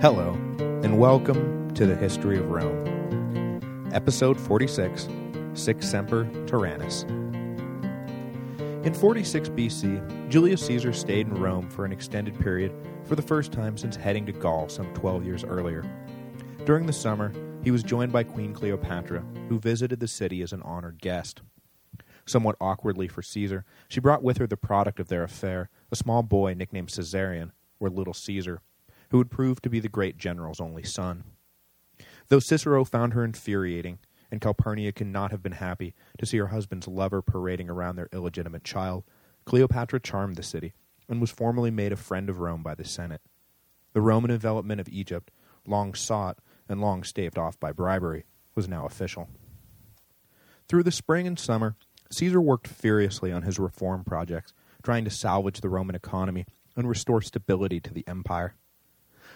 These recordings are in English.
Hello, and welcome to the History of Rome. Episode 46, Sic Semper Tyrannis. In 46 BC, Julius Caesar stayed in Rome for an extended period for the first time since heading to Gaul some 12 years earlier. During the summer, he was joined by Queen Cleopatra, who visited the city as an honored guest. Somewhat awkwardly for Caesar, she brought with her the product of their affair, a small boy nicknamed Caesarion, or Little Caesar, who would prove to be the great general's only son. Though Cicero found her infuriating, and Calpurnia could not have been happy to see her husband's lover parading around their illegitimate child, Cleopatra charmed the city, and was formally made a friend of Rome by the Senate. The Roman envelopment of Egypt, long sought and long staved off by bribery, was now official. Through the spring and summer, Caesar worked furiously on his reform projects, trying to salvage the Roman economy and restore stability to the empire.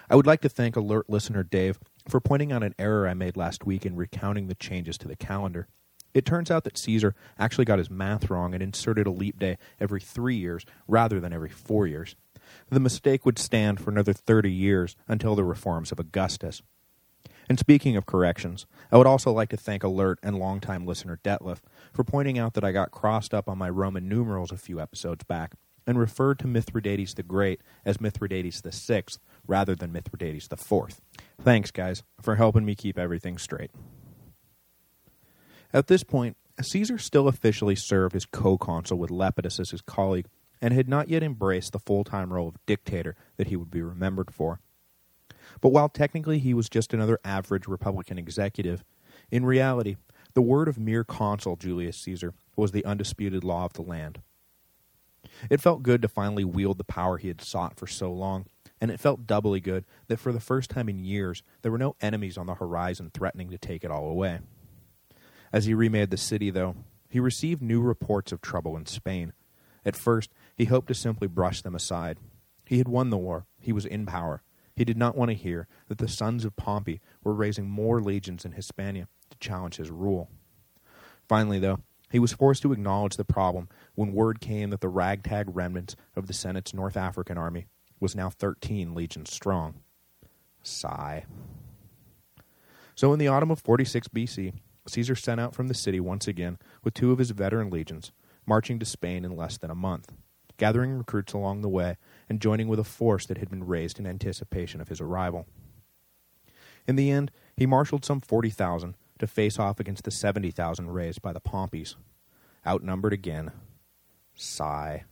I would like to thank alert listener Dave for pointing out an error I made last week in recounting the changes to the calendar. It turns out that Caesar actually got his math wrong and inserted a leap day every three years rather than every four years. The mistake would stand for another 30 years until the reforms of Augustus. And speaking of corrections, I would also like to thank alert and longtime listener Detlef for pointing out that I got crossed up on my Roman numerals a few episodes back and referred to Mithridates the Great as Mithridates the Sixth rather than Mithridates IV. Thanks, guys, for helping me keep everything straight. At this point, Caesar still officially served as co-consul with Lepidus as his colleague, and had not yet embraced the full-time role of dictator that he would be remembered for. But while technically he was just another average Republican executive, in reality, the word of mere consul Julius Caesar was the undisputed law of the land. It felt good to finally wield the power he had sought for so long, and it felt doubly good that for the first time in years there were no enemies on the horizon threatening to take it all away. As he remade the city, though, he received new reports of trouble in Spain. At first, he hoped to simply brush them aside. He had won the war. He was in power. He did not want to hear that the sons of Pompey were raising more legions in Hispania to challenge his rule. Finally, though, he was forced to acknowledge the problem when word came that the ragtag remnants of the Senate's North African army was now 13 legions strong. Sigh. So in the autumn of 46 BC, Caesar sent out from the city once again with two of his veteran legions, marching to Spain in less than a month, gathering recruits along the way and joining with a force that had been raised in anticipation of his arrival. In the end, he marshaled some 40,000 to face off against the 70,000 raised by the Pompeys. Outnumbered again. Sigh.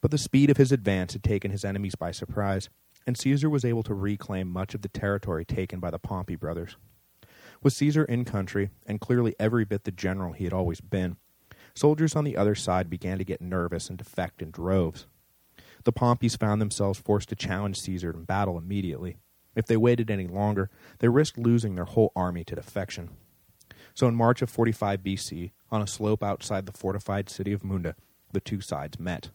But the speed of his advance had taken his enemies by surprise, and Caesar was able to reclaim much of the territory taken by the Pompey brothers. With Caesar in country, and clearly every bit the general he had always been, soldiers on the other side began to get nervous and defect in droves. The Pompeys found themselves forced to challenge Caesar in battle immediately. If they waited any longer, they risked losing their whole army to defection. So in March of 45 BC, on a slope outside the fortified city of Munda, the two sides met.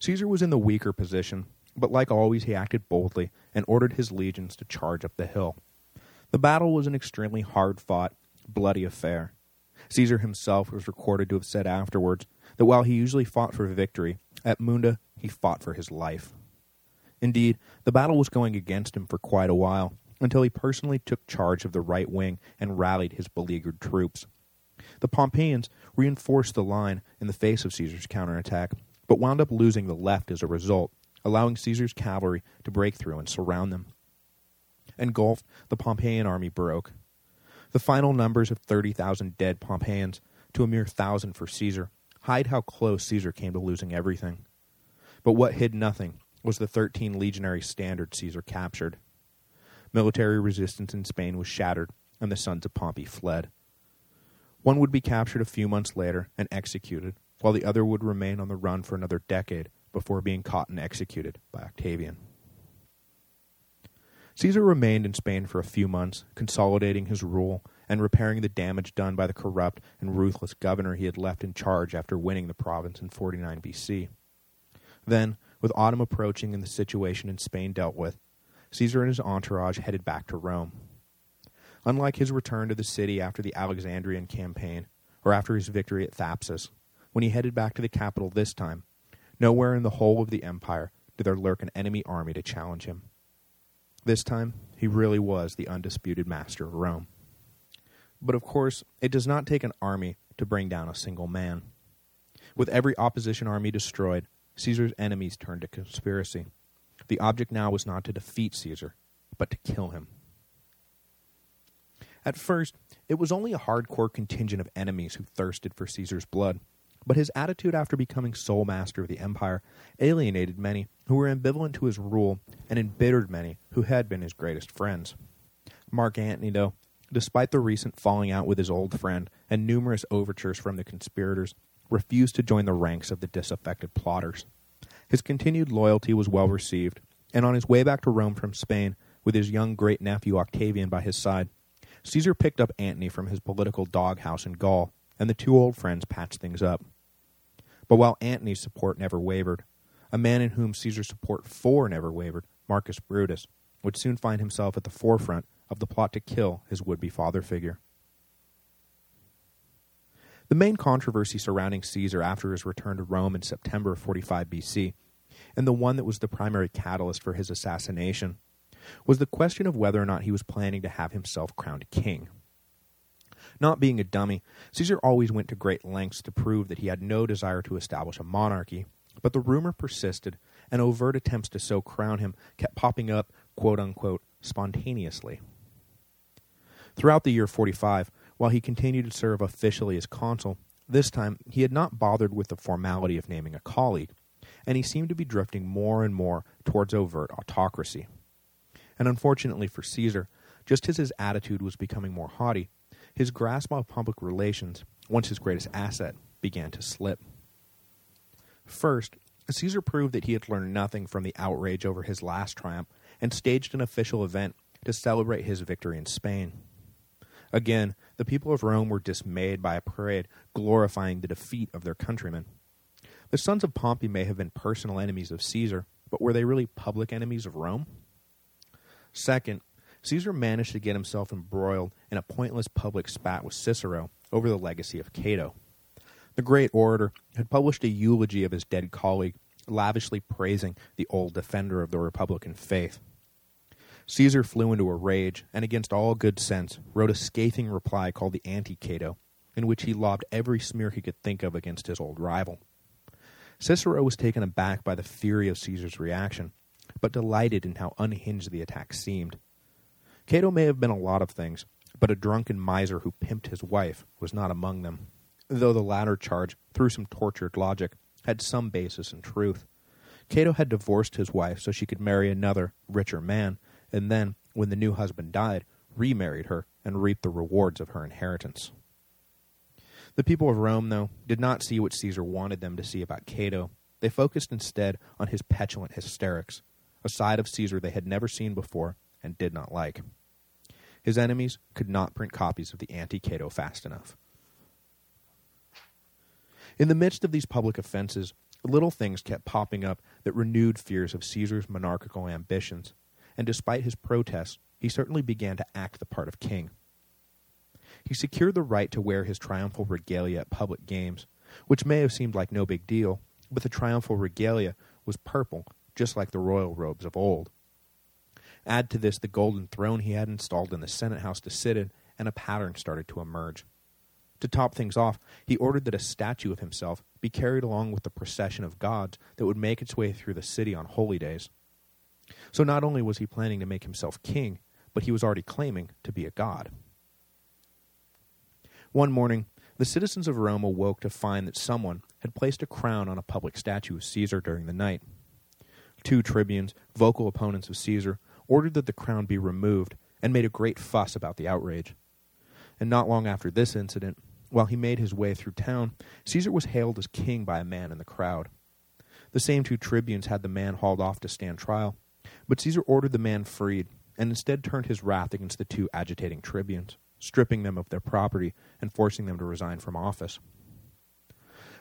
Caesar was in the weaker position, but like always he acted boldly and ordered his legions to charge up the hill. The battle was an extremely hard-fought, bloody affair. Caesar himself was recorded to have said afterwards that while he usually fought for victory, at Munda he fought for his life. Indeed, the battle was going against him for quite a while, until he personally took charge of the right wing and rallied his beleaguered troops. The Pompeians reinforced the line in the face of Caesar's counterattack, but wound up losing the left as a result, allowing Caesar's cavalry to break through and surround them. Engulfed, the Pompeian army broke. The final numbers of 30,000 dead Pompeians to a mere thousand for Caesar hide how close Caesar came to losing everything. But what hid nothing was the 13 legionary standard Caesar captured. Military resistance in Spain was shattered, and the sons of Pompey fled. One would be captured a few months later and executed, while the other would remain on the run for another decade before being caught and executed by Octavian. Caesar remained in Spain for a few months, consolidating his rule and repairing the damage done by the corrupt and ruthless governor he had left in charge after winning the province in 49 BC. Then, with autumn approaching and the situation in Spain dealt with, Caesar and his entourage headed back to Rome. Unlike his return to the city after the Alexandrian campaign, or after his victory at Thapsus, when he headed back to the capital this time, nowhere in the whole of the empire did there lurk an enemy army to challenge him. This time, he really was the undisputed master of Rome. But of course, it does not take an army to bring down a single man. With every opposition army destroyed, Caesar's enemies turned to conspiracy. The object now was not to defeat Caesar, but to kill him. At first, it was only a hardcore contingent of enemies who thirsted for Caesar's blood, but his attitude after becoming sole master of the empire alienated many who were ambivalent to his rule and embittered many who had been his greatest friends. Mark Antony, though, despite the recent falling out with his old friend and numerous overtures from the conspirators, refused to join the ranks of the disaffected plotters. His continued loyalty was well received, and on his way back to Rome from Spain, with his young great-nephew Octavian by his side, Caesar picked up Antony from his political doghouse in Gaul, and the two old friends patched things up. But while Antony's support never wavered, a man in whom Caesar's support for never wavered, Marcus Brutus, would soon find himself at the forefront of the plot to kill his would-be father figure. The main controversy surrounding Caesar after his return to Rome in September of 45 BC, and the one that was the primary catalyst for his assassination, was the question of whether or not he was planning to have himself crowned king. Not being a dummy, Caesar always went to great lengths to prove that he had no desire to establish a monarchy, but the rumor persisted, and overt attempts to so crown him kept popping up, quote-unquote, spontaneously. Throughout the year 45, while he continued to serve officially as consul, this time he had not bothered with the formality of naming a colleague, and he seemed to be drifting more and more towards overt autocracy and unfortunately for Caesar, just as his attitude was becoming more haughty, his grasp of public relations, once his greatest asset, began to slip. First, Caesar proved that he had learned nothing from the outrage over his last triumph and staged an official event to celebrate his victory in Spain. Again, the people of Rome were dismayed by a parade glorifying the defeat of their countrymen. The sons of Pompey may have been personal enemies of Caesar, but were they really public enemies of Rome? Second, Caesar managed to get himself embroiled in a pointless public spat with Cicero over the legacy of Cato. The great orator had published a eulogy of his dead colleague, lavishly praising the old defender of the Republican faith. Caesar flew into a rage, and against all good sense, wrote a scathing reply called the Anti-Cato, in which he lobbed every smear he could think of against his old rival. Cicero was taken aback by the fury of Caesar's reaction, but delighted in how unhinged the attack seemed. Cato may have been a lot of things, but a drunken miser who pimped his wife was not among them, though the latter charge, through some tortured logic, had some basis in truth. Cato had divorced his wife so she could marry another, richer man, and then, when the new husband died, remarried her and reaped the rewards of her inheritance. The people of Rome, though, did not see what Caesar wanted them to see about Cato. They focused instead on his petulant hysterics, a side of Caesar they had never seen before and did not like. His enemies could not print copies of the Anti-Cato fast enough. In the midst of these public offenses, little things kept popping up that renewed fears of Caesar's monarchical ambitions, and despite his protests, he certainly began to act the part of king. He secured the right to wear his triumphal regalia at public games, which may have seemed like no big deal, but the triumphal regalia was purple just like the royal robes of old. Add to this the golden throne he had installed in the Senate house to sit in, and a pattern started to emerge. To top things off, he ordered that a statue of himself be carried along with the procession of gods that would make its way through the city on holy days. So not only was he planning to make himself king, but he was already claiming to be a god. One morning, the citizens of Rome awoke to find that someone had placed a crown on a public statue of Caesar during the night two tribunes, vocal opponents of Caesar, ordered that the crown be removed and made a great fuss about the outrage. And not long after this incident, while he made his way through town, Caesar was hailed as king by a man in the crowd. The same two tribunes had the man hauled off to stand trial, but Caesar ordered the man freed, and instead turned his wrath against the two agitating tribunes, stripping them of their property and forcing them to resign from office.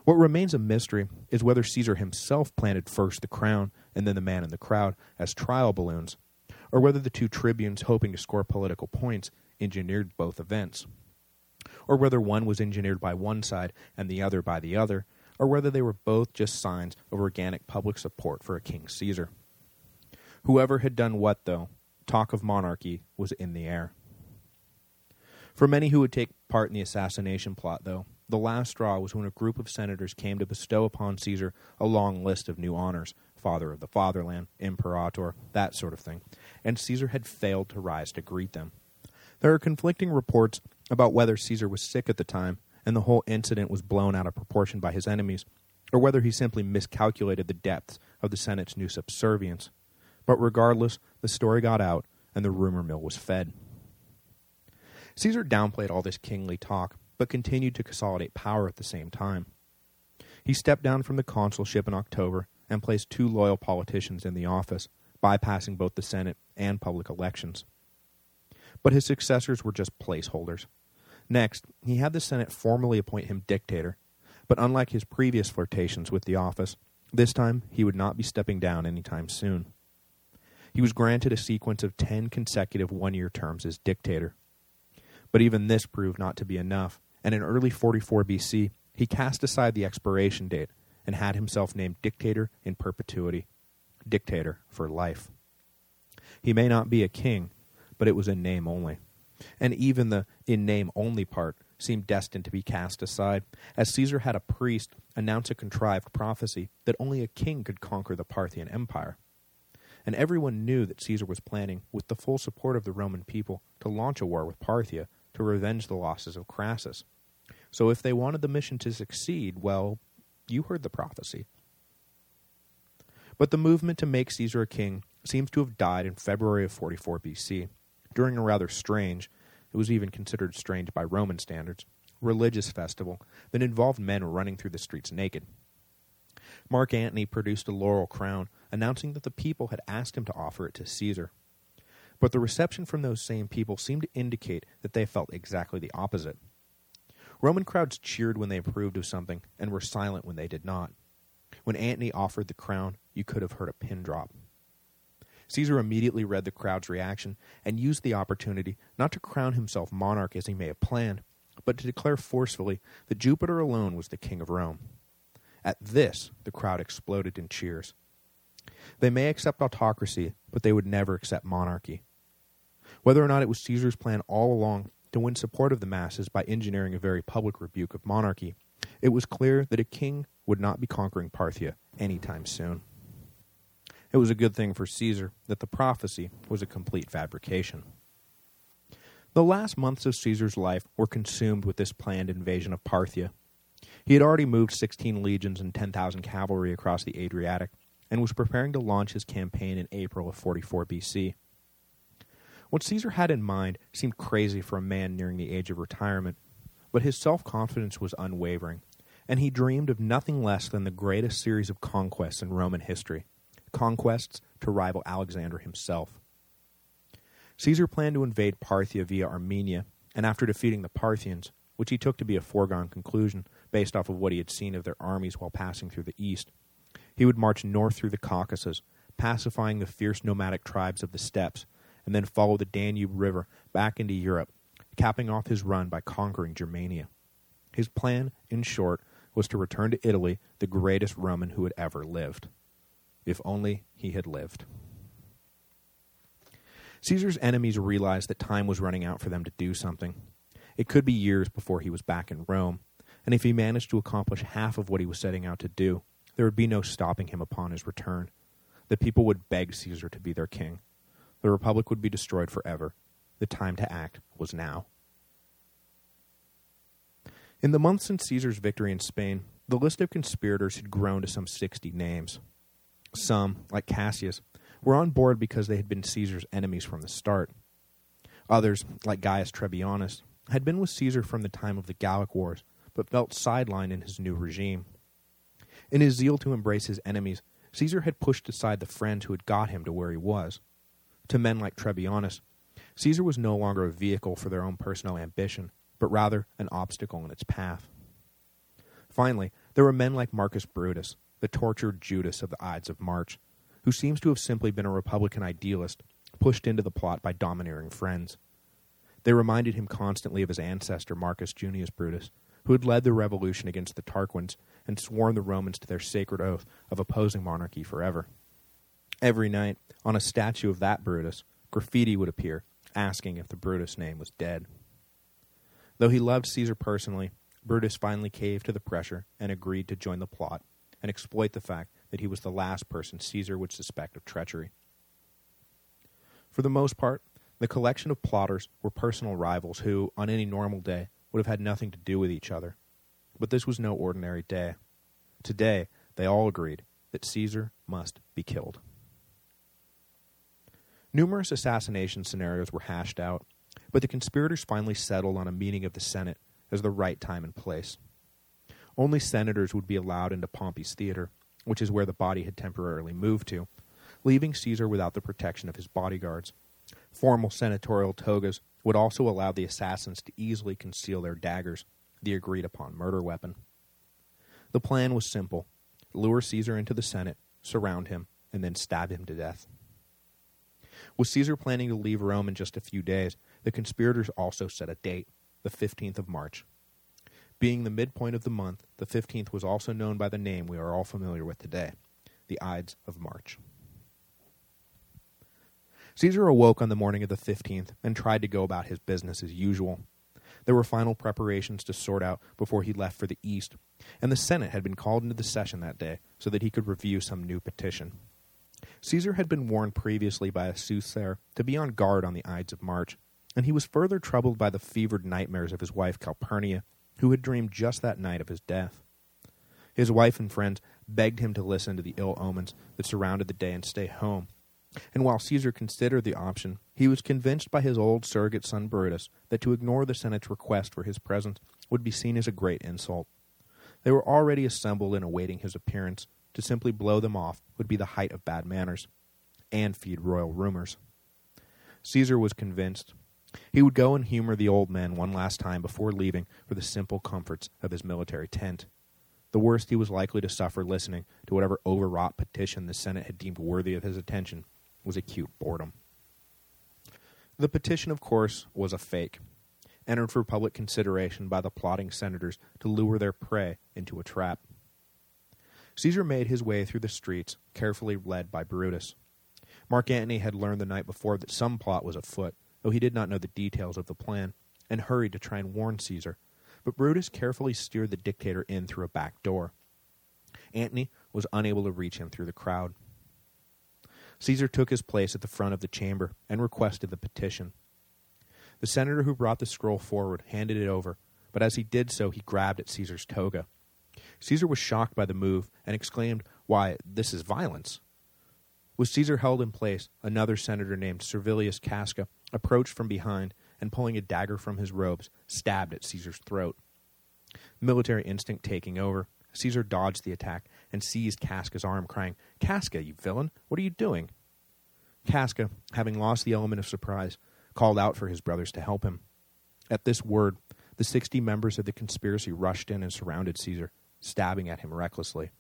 What remains a mystery is whether Caesar himself planted first the crown and then the man in the crowd as trial balloons, or whether the two tribunes hoping to score political points engineered both events, or whether one was engineered by one side and the other by the other, or whether they were both just signs of organic public support for a King Caesar. Whoever had done what, though, talk of monarchy was in the air. For many who would take part in the assassination plot, though, the last straw was when a group of senators came to bestow upon Caesar a long list of new honors, father of the fatherland, imperator, that sort of thing, and Caesar had failed to rise to greet them. There are conflicting reports about whether Caesar was sick at the time, and the whole incident was blown out of proportion by his enemies, or whether he simply miscalculated the depths of the Senate's new subservience. But regardless, the story got out, and the rumor mill was fed. Caesar downplayed all this kingly talk, but continued to consolidate power at the same time. He stepped down from the consulship in October and placed two loyal politicians in the office, bypassing both the Senate and public elections. But his successors were just placeholders. Next, he had the Senate formally appoint him dictator, but unlike his previous flirtations with the office, this time he would not be stepping down anytime soon. He was granted a sequence of ten consecutive one-year terms as dictator. But even this proved not to be enough, and in early 44 BC, he cast aside the expiration date and had himself named dictator in perpetuity, dictator for life. He may not be a king, but it was in name only. And even the in name only part seemed destined to be cast aside, as Caesar had a priest announce a contrived prophecy that only a king could conquer the Parthian Empire. And everyone knew that Caesar was planning, with the full support of the Roman people, to launch a war with Parthia to revenge the losses of Crassus. So if they wanted the mission to succeed, well, you heard the prophecy. But the movement to make Caesar a king seems to have died in February of 44 BC, during a rather strange, it was even considered strange by Roman standards, religious festival that involved men running through the streets naked. Mark Antony produced a laurel crown, announcing that the people had asked him to offer it to Caesar. But the reception from those same people seemed to indicate that they felt exactly the opposite. Roman crowds cheered when they approved of something and were silent when they did not. When Antony offered the crown, you could have heard a pin drop. Caesar immediately read the crowd's reaction and used the opportunity not to crown himself monarch as he may have planned, but to declare forcefully that Jupiter alone was the king of Rome. At this, the crowd exploded in cheers. They may accept autocracy, but they would never accept monarchy. Whether or not it was Caesar's plan all along to win support of the masses by engineering a very public rebuke of monarchy, it was clear that a king would not be conquering Parthia anytime soon. It was a good thing for Caesar that the prophecy was a complete fabrication. The last months of Caesar's life were consumed with this planned invasion of Parthia. He had already moved 16 legions and 10,000 cavalry across the Adriatic, and was preparing to launch his campaign in April of 44 BC. What Caesar had in mind seemed crazy for a man nearing the age of retirement, but his self-confidence was unwavering, and he dreamed of nothing less than the greatest series of conquests in Roman history, conquests to rival Alexander himself. Caesar planned to invade Parthia via Armenia, and after defeating the Parthians, which he took to be a foregone conclusion based off of what he had seen of their armies while passing through the east, he would march north through the Caucasus, pacifying the fierce nomadic tribes of the steppes, and then follow the Danube River back into Europe, capping off his run by conquering Germania. His plan, in short, was to return to Italy the greatest Roman who had ever lived. If only he had lived. Caesar's enemies realized that time was running out for them to do something. It could be years before he was back in Rome, and if he managed to accomplish half of what he was setting out to do, there would be no stopping him upon his return. The people would beg Caesar to be their king, the Republic would be destroyed forever. The time to act was now. In the months since Caesar's victory in Spain, the list of conspirators had grown to some 60 names. Some, like Cassius, were on board because they had been Caesar's enemies from the start. Others, like Gaius Trebonius, had been with Caesar from the time of the Gallic Wars, but felt sidelined in his new regime. In his zeal to embrace his enemies, Caesar had pushed aside the friends who had got him to where he was to men like Trebonius, Caesar was no longer a vehicle for their own personal ambition, but rather an obstacle in its path. Finally, there were men like Marcus Brutus, the tortured Judas of the Ides of March, who seems to have simply been a Republican idealist, pushed into the plot by domineering friends. They reminded him constantly of his ancestor Marcus Junius Brutus, who had led the revolution against the Tarquins and sworn the Romans to their sacred oath of opposing monarchy forever. Every night, on a statue of that Brutus, graffiti would appear, asking if the Brutus name was dead. Though he loved Caesar personally, Brutus finally caved to the pressure and agreed to join the plot and exploit the fact that he was the last person Caesar would suspect of treachery. For the most part, the collection of plotters were personal rivals who, on any normal day, would have had nothing to do with each other. But this was no ordinary day. Today, they all agreed that Caesar must be killed. Numerous assassination scenarios were hashed out, but the conspirators finally settled on a meeting of the Senate as the right time and place. Only senators would be allowed into Pompey's theater, which is where the body had temporarily moved to, leaving Caesar without the protection of his bodyguards. Formal senatorial togas would also allow the assassins to easily conceal their daggers, the agreed-upon murder weapon. The plan was simple. Lure Caesar into the Senate, surround him, and then stab him to death. With Caesar planning to leave Rome in just a few days, the conspirators also set a date, the 15th of March. Being the midpoint of the month, the 15th was also known by the name we are all familiar with today, the Ides of March. Caesar awoke on the morning of the 15th and tried to go about his business as usual. There were final preparations to sort out before he left for the East, and the Senate had been called into the session that day so that he could review some new petition. Caesar had been warned previously by a soothsayer to be on guard on the Ides of March, and he was further troubled by the fevered nightmares of his wife Calpurnia, who had dreamed just that night of his death. His wife and friends begged him to listen to the ill omens that surrounded the day and stay home, and while Caesar considered the option, he was convinced by his old surrogate son Brutus that to ignore the Senate's request for his presence would be seen as a great insult. They were already assembled and awaiting his appearance. To simply blow them off would be the height of bad manners, and feed royal rumors. Caesar was convinced. He would go and humor the old men one last time before leaving for the simple comforts of his military tent. The worst he was likely to suffer listening to whatever overwrought petition the Senate had deemed worthy of his attention was acute boredom. The petition, of course, was a fake, entered for public consideration by the plotting senators to lure their prey into a trap. Caesar made his way through the streets, carefully led by Brutus. Mark Antony had learned the night before that some plot was afoot, though he did not know the details of the plan, and hurried to try and warn Caesar. But Brutus carefully steered the dictator in through a back door. Antony was unable to reach him through the crowd. Caesar took his place at the front of the chamber and requested the petition. The senator who brought the scroll forward handed it over, but as he did so he grabbed at Caesar's toga. Caesar was shocked by the move and exclaimed, Why, this is violence. With Caesar held in place, another senator named Servilius Casca approached from behind and pulling a dagger from his robes, stabbed at Caesar's throat. Military instinct taking over, Caesar dodged the attack and seized Casca's arm, crying, Casca, you villain, what are you doing? Casca, having lost the element of surprise, called out for his brothers to help him. At this word, the sixty members of the conspiracy rushed in and surrounded Caesar, stabbing at him recklessly.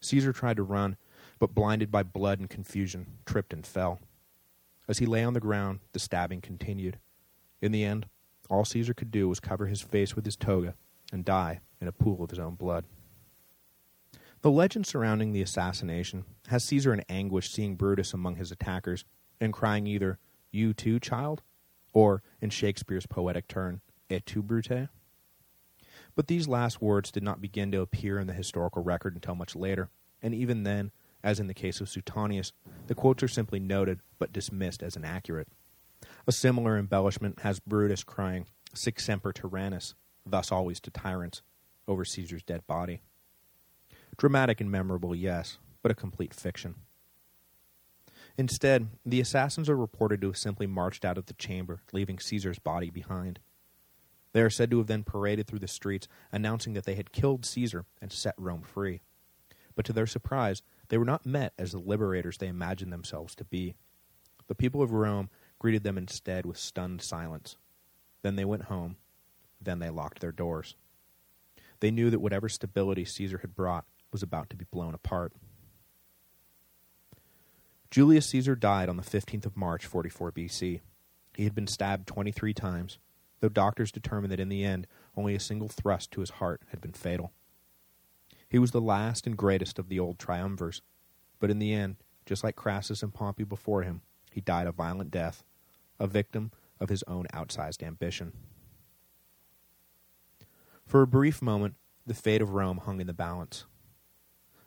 Caesar tried to run, but blinded by blood and confusion, tripped and fell. As he lay on the ground, the stabbing continued. In the end, all Caesar could do was cover his face with his toga and die in a pool of his own blood. The legend surrounding the assassination has Caesar in anguish seeing Brutus among his attackers and crying either, You too, child? or, in Shakespeare's poetic turn, Et tu, Brute? But these last words did not begin to appear in the historical record until much later, and even then, as in the case of Suetonius, the quotes are simply noted but dismissed as inaccurate. A similar embellishment has Brutus crying, Sic semper tyrannis, thus always to tyrants, over Caesar's dead body. Dramatic and memorable, yes, but a complete fiction. Instead, the assassins are reported to have simply marched out of the chamber, leaving Caesar's body behind. They are said to have then paraded through the streets, announcing that they had killed Caesar and set Rome free. But to their surprise, they were not met as the liberators they imagined themselves to be. The people of Rome greeted them instead with stunned silence. Then they went home. Then they locked their doors. They knew that whatever stability Caesar had brought was about to be blown apart. Julius Caesar died on the 15th of March, 44 BC. He had been stabbed 23 times, though doctors determined that in the end only a single thrust to his heart had been fatal. He was the last and greatest of the old triumvirs, but in the end, just like Crassus and Pompey before him, he died a violent death, a victim of his own outsized ambition. For a brief moment, the fate of Rome hung in the balance.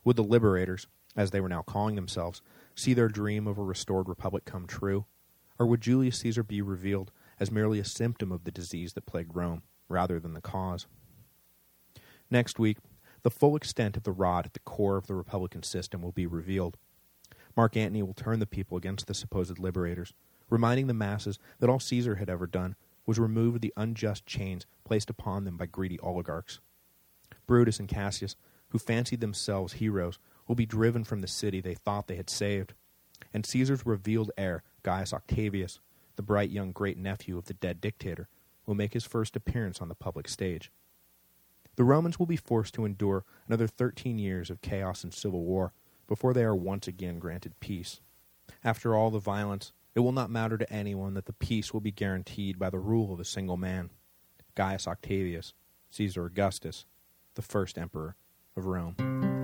Would the liberators, as they were now calling themselves, see their dream of a restored republic come true, or would Julius Caesar be revealed as merely a symptom of the disease that plagued Rome, rather than the cause? Next week, the full extent of the rot at the core of the republican system will be revealed. Mark Antony will turn the people against the supposed liberators, reminding the masses that all Caesar had ever done was remove the unjust chains placed upon them by greedy oligarchs. Brutus and Cassius, who fancied themselves heroes, will be driven from the city they thought they had saved, and Caesar's revealed heir, Gaius Octavius, the bright young great-nephew of the dead dictator, will make his first appearance on the public stage. The Romans will be forced to endure another 13 years of chaos and civil war before they are once again granted peace. After all the violence, it will not matter to anyone that the peace will be guaranteed by the rule of a single man, Gaius Octavius, Caesar Augustus, the first emperor of Rome.